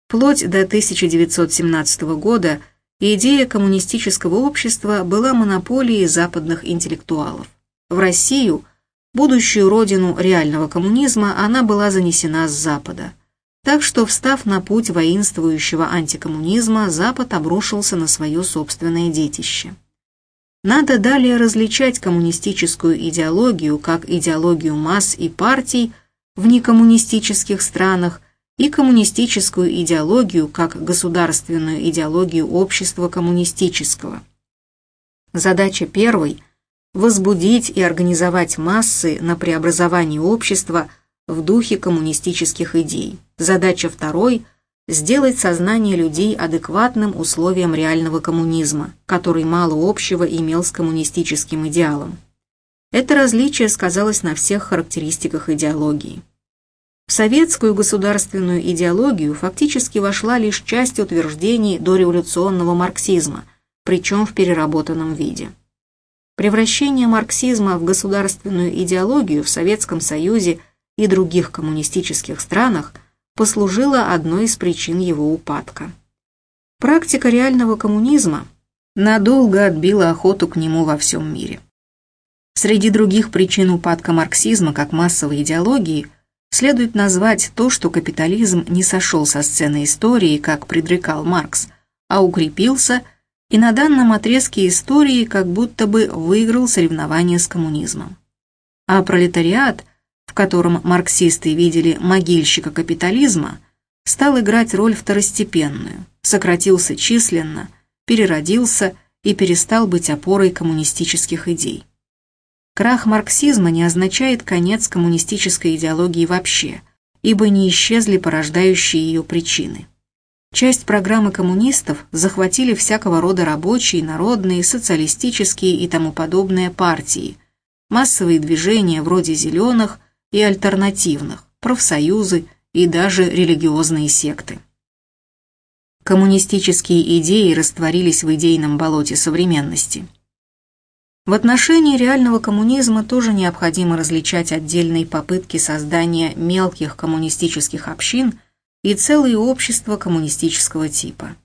Вплоть до 1917 года идея коммунистического общества была монополией западных интеллектуалов. В Россию, будущую родину реального коммунизма, она была занесена с Запада. Так что, встав на путь воинствующего антикоммунизма, Запад обрушился на свое собственное детище. Надо далее различать коммунистическую идеологию как идеологию масс и партий в некоммунистических странах – и коммунистическую идеологию как государственную идеологию общества коммунистического. Задача первой – возбудить и организовать массы на преобразование общества в духе коммунистических идей. Задача второй – сделать сознание людей адекватным условиям реального коммунизма, который мало общего имел с коммунистическим идеалом. Это различие сказалось на всех характеристиках идеологии. В советскую государственную идеологию фактически вошла лишь часть утверждений дореволюционного марксизма, причем в переработанном виде. Превращение марксизма в государственную идеологию в Советском Союзе и других коммунистических странах послужило одной из причин его упадка. Практика реального коммунизма надолго отбила охоту к нему во всем мире. Среди других причин упадка марксизма как массовой идеологии – следует назвать то, что капитализм не сошел со сцены истории, как предрекал Маркс, а укрепился и на данном отрезке истории как будто бы выиграл соревнование с коммунизмом. А пролетариат, в котором марксисты видели могильщика капитализма, стал играть роль второстепенную, сократился численно, переродился и перестал быть опорой коммунистических идей. Крах марксизма не означает конец коммунистической идеологии вообще, ибо не исчезли порождающие ее причины. Часть программы коммунистов захватили всякого рода рабочие, народные, социалистические и тому подобные партии, массовые движения вроде «зеленых» и альтернативных, профсоюзы и даже религиозные секты. Коммунистические идеи растворились в идейном болоте современности – в отношении реального коммунизма тоже необходимо различать отдельные попытки создания мелких коммунистических общин и целые общества коммунистического типа.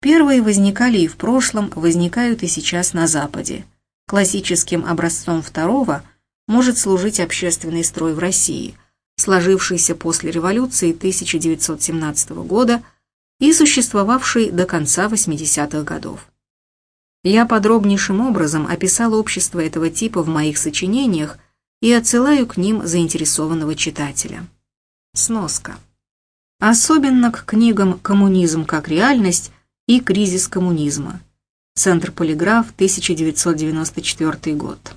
Первые возникали и в прошлом, возникают и сейчас на Западе. Классическим образцом второго может служить общественный строй в России, сложившийся после революции 1917 года и существовавший до конца 80-х годов. Я подробнейшим образом описал общество этого типа в моих сочинениях и отсылаю к ним заинтересованного читателя. Сноска. Особенно к книгам «Коммунизм как реальность» и «Кризис коммунизма». Центр Полиграф, 1994 год.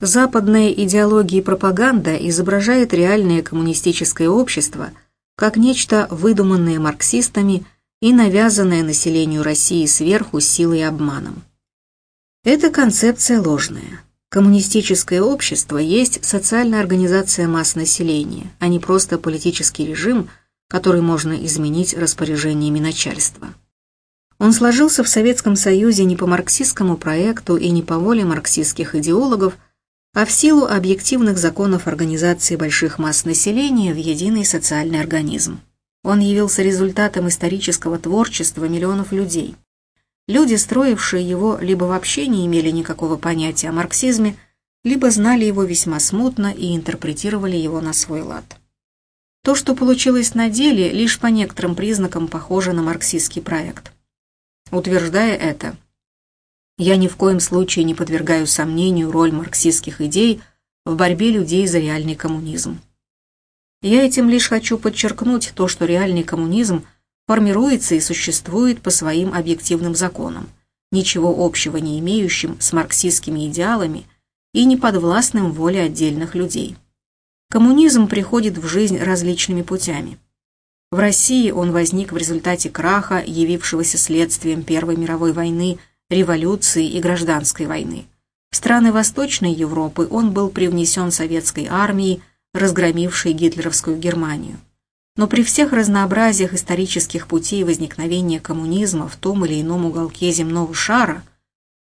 Западная идеология и пропаганда изображает реальное коммунистическое общество как нечто выдуманное марксистами – и навязанное населению России сверху силой и обманом. Эта концепция ложная. Коммунистическое общество есть социальная организация масс населения, а не просто политический режим, который можно изменить распоряжениями начальства. Он сложился в Советском Союзе не по марксистскому проекту и не по воле марксистских идеологов, а в силу объективных законов организации больших масс населения в единый социальный организм. Он явился результатом исторического творчества миллионов людей. Люди, строившие его, либо вообще не имели никакого понятия о марксизме, либо знали его весьма смутно и интерпретировали его на свой лад. То, что получилось на деле, лишь по некоторым признакам похоже на марксистский проект. Утверждая это, я ни в коем случае не подвергаю сомнению роль марксистских идей в борьбе людей за реальный коммунизм. Я этим лишь хочу подчеркнуть то, что реальный коммунизм формируется и существует по своим объективным законам, ничего общего не имеющим с марксистскими идеалами и не подвластным воле отдельных людей. Коммунизм приходит в жизнь различными путями. В России он возник в результате краха, явившегося следствием Первой мировой войны, революции и гражданской войны. В страны Восточной Европы он был привнесен советской армией, разгромившей гитлеровскую Германию. Но при всех разнообразиях исторических путей возникновения коммунизма в том или ином уголке земного шара,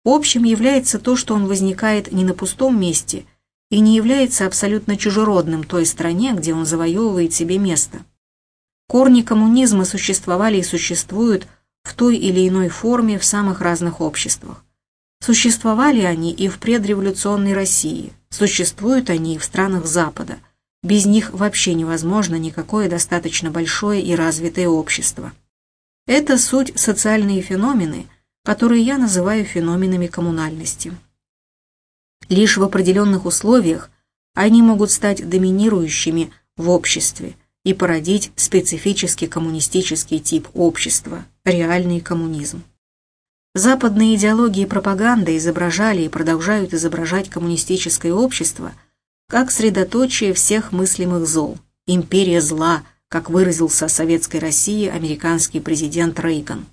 общим является то, что он возникает не на пустом месте и не является абсолютно чужеродным той стране, где он завоевывает себе место. Корни коммунизма существовали и существуют в той или иной форме в самых разных обществах. Существовали они и в предреволюционной России, существуют они и в странах Запада – без них вообще невозможно никакое достаточно большое и развитое общество. Это суть социальные феномены, которые я называю феноменами коммунальности. Лишь в определенных условиях они могут стать доминирующими в обществе и породить специфический коммунистический тип общества – реальный коммунизм. Западные идеологии и пропаганда изображали и продолжают изображать коммунистическое общество – как средоточие всех мыслимых зол, империя зла, как выразился о советской России американский президент Рейган.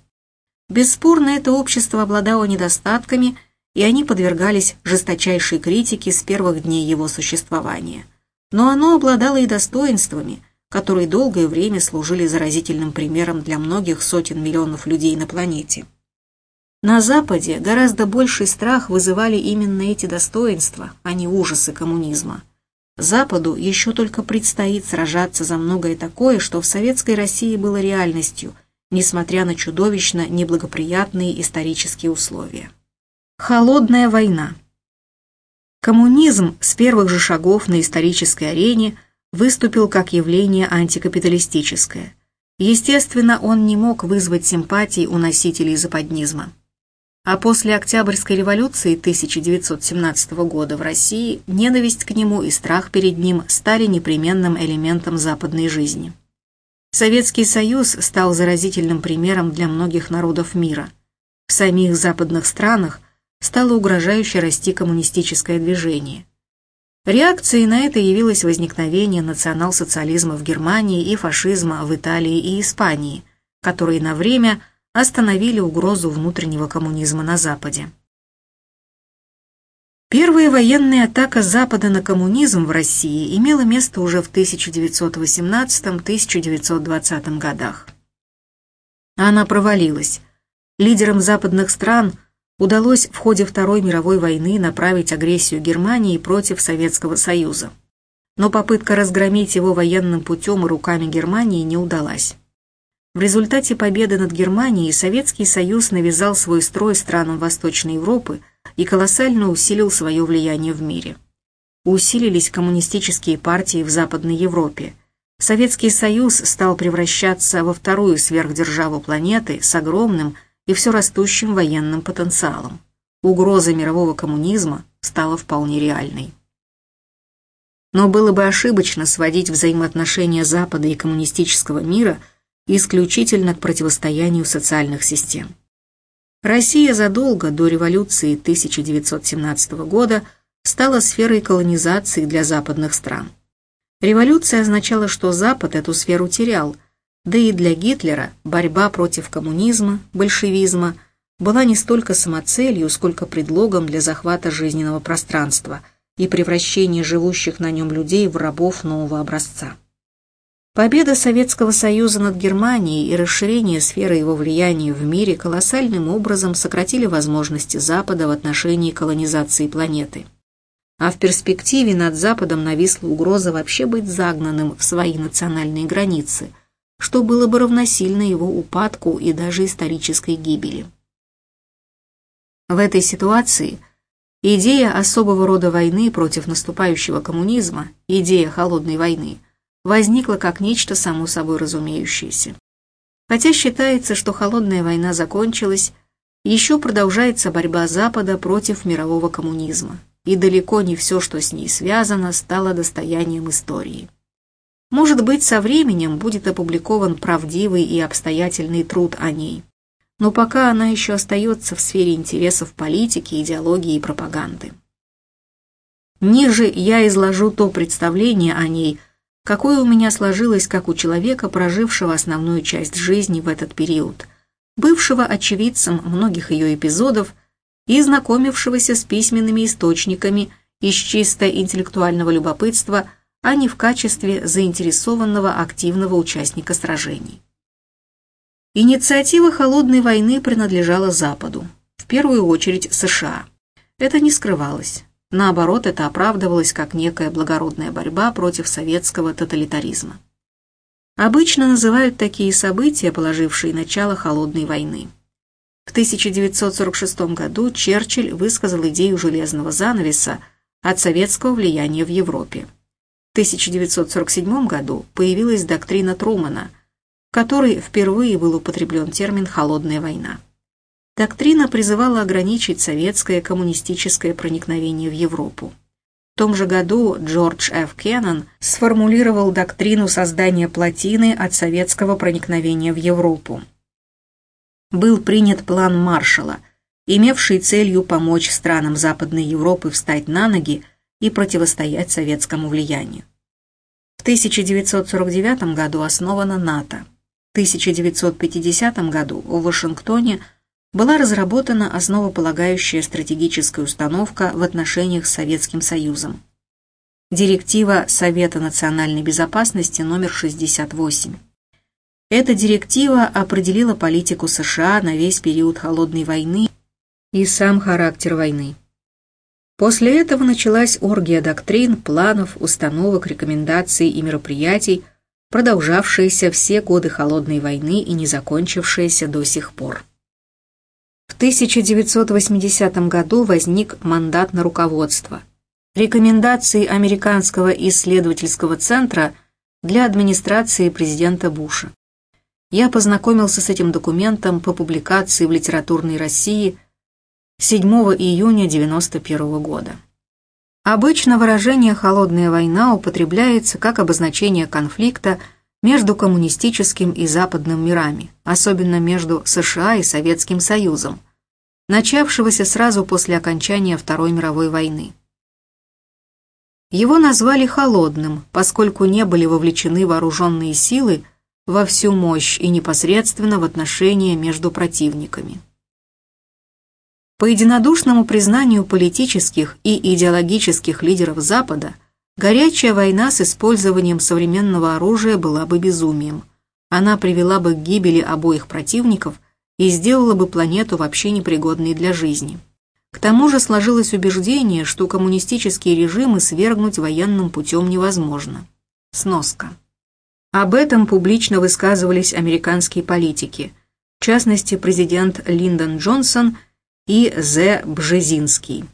Бесспорно, это общество обладало недостатками, и они подвергались жесточайшей критике с первых дней его существования. Но оно обладало и достоинствами, которые долгое время служили заразительным примером для многих сотен миллионов людей на планете. На Западе гораздо больший страх вызывали именно эти достоинства, а не ужасы коммунизма. Западу еще только предстоит сражаться за многое такое, что в советской России было реальностью, несмотря на чудовищно неблагоприятные исторические условия. Холодная война. Коммунизм с первых же шагов на исторической арене выступил как явление антикапиталистическое. Естественно, он не мог вызвать симпатии у носителей западнизма а после Октябрьской революции 1917 года в России ненависть к нему и страх перед ним стали непременным элементом западной жизни. Советский Союз стал заразительным примером для многих народов мира. В самих западных странах стало угрожающе расти коммунистическое движение. Реакцией на это явилось возникновение национал-социализма в Германии и фашизма в Италии и Испании, которые на время – остановили угрозу внутреннего коммунизма на Западе. Первая военная атака Запада на коммунизм в России имела место уже в 1918-1920 годах. Она провалилась. Лидерам западных стран удалось в ходе Второй мировой войны направить агрессию Германии против Советского Союза. Но попытка разгромить его военным путем и руками Германии не удалась. В результате победы над Германией Советский Союз навязал свой строй странам Восточной Европы и колоссально усилил свое влияние в мире. Усилились коммунистические партии в Западной Европе. Советский Союз стал превращаться во вторую сверхдержаву планеты с огромным и все растущим военным потенциалом. Угроза мирового коммунизма стала вполне реальной. Но было бы ошибочно сводить взаимоотношения Запада и коммунистического мира – исключительно к противостоянию социальных систем. Россия задолго до революции 1917 года стала сферой колонизации для западных стран. Революция означала, что Запад эту сферу терял, да и для Гитлера борьба против коммунизма, большевизма была не столько самоцелью, сколько предлогом для захвата жизненного пространства и превращения живущих на нем людей в рабов нового образца. Победа Советского Союза над Германией и расширение сферы его влияния в мире колоссальным образом сократили возможности Запада в отношении колонизации планеты. А в перспективе над Западом нависла угроза вообще быть загнанным в свои национальные границы, что было бы равносильно его упадку и даже исторической гибели. В этой ситуации идея особого рода войны против наступающего коммунизма, идея холодной войны – возникла как нечто само собой разумеющееся. Хотя считается, что холодная война закончилась, еще продолжается борьба Запада против мирового коммунизма, и далеко не все, что с ней связано, стало достоянием истории. Может быть, со временем будет опубликован правдивый и обстоятельный труд о ней, но пока она еще остается в сфере интересов политики, идеологии и пропаганды. Ниже я изложу то представление о ней, какое у меня сложилось как у человека, прожившего основную часть жизни в этот период, бывшего очевидцем многих ее эпизодов и знакомившегося с письменными источниками из чисто интеллектуального любопытства, а не в качестве заинтересованного активного участника сражений. Инициатива Холодной войны принадлежала Западу, в первую очередь США. Это не скрывалось. Наоборот, это оправдывалось как некая благородная борьба против советского тоталитаризма. Обычно называют такие события, положившие начало Холодной войны. В 1946 году Черчилль высказал идею железного занавеса от советского влияния в Европе. В 1947 году появилась доктрина Трумана, в которой впервые был употреблен термин «холодная война». Доктрина призывала ограничить советское коммунистическое проникновение в Европу. В том же году Джордж Ф. Кеннон сформулировал доктрину создания плотины от советского проникновения в Европу. Был принят план Маршалла, имевший целью помочь странам Западной Европы встать на ноги и противостоять советскому влиянию. В 1949 году основана НАТО. 1950 году в Вашингтоне была разработана основополагающая стратегическая установка в отношениях с Советским Союзом. Директива Совета национальной безопасности номер 68. Эта директива определила политику США на весь период Холодной войны и сам характер войны. После этого началась оргия доктрин, планов, установок, рекомендаций и мероприятий, продолжавшаяся все годы Холодной войны и не закончившаяся до сих пор. В 1980 году возник мандат на руководство. Рекомендации Американского исследовательского центра для администрации президента Буша. Я познакомился с этим документом по публикации в «Литературной России» 7 июня 1991 года. Обычно выражение «холодная война» употребляется как обозначение конфликта между коммунистическим и западным мирами, особенно между США и Советским Союзом, начавшегося сразу после окончания Второй мировой войны. Его назвали «холодным», поскольку не были вовлечены вооруженные силы во всю мощь и непосредственно в отношения между противниками. По единодушному признанию политических и идеологических лидеров Запада, горячая война с использованием современного оружия была бы безумием. Она привела бы к гибели обоих противников и сделала бы планету вообще непригодной для жизни. К тому же сложилось убеждение, что коммунистические режимы свергнуть военным путем невозможно. Сноска. Об этом публично высказывались американские политики, в частности президент Линдон Джонсон – и Зе Бжезинский.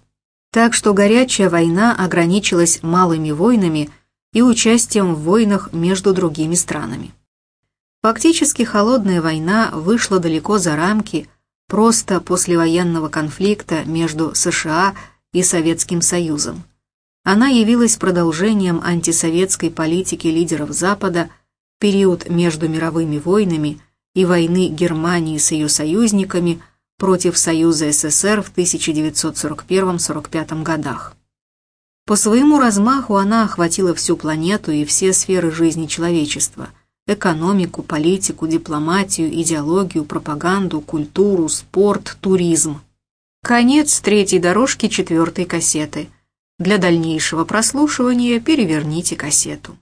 Так что горячая война ограничилась малыми войнами и участием в войнах между другими странами. Фактически холодная война вышла далеко за рамки просто послевоенного конфликта между США и Советским Союзом. Она явилась продолжением антисоветской политики лидеров Запада в период между мировыми войнами и войны Германии с ее союзниками – против Союза СССР в 1941-45 годах. По своему размаху она охватила всю планету и все сферы жизни человечества – экономику, политику, дипломатию, идеологию, пропаганду, культуру, спорт, туризм. Конец третьей дорожки четвертой кассеты. Для дальнейшего прослушивания переверните кассету.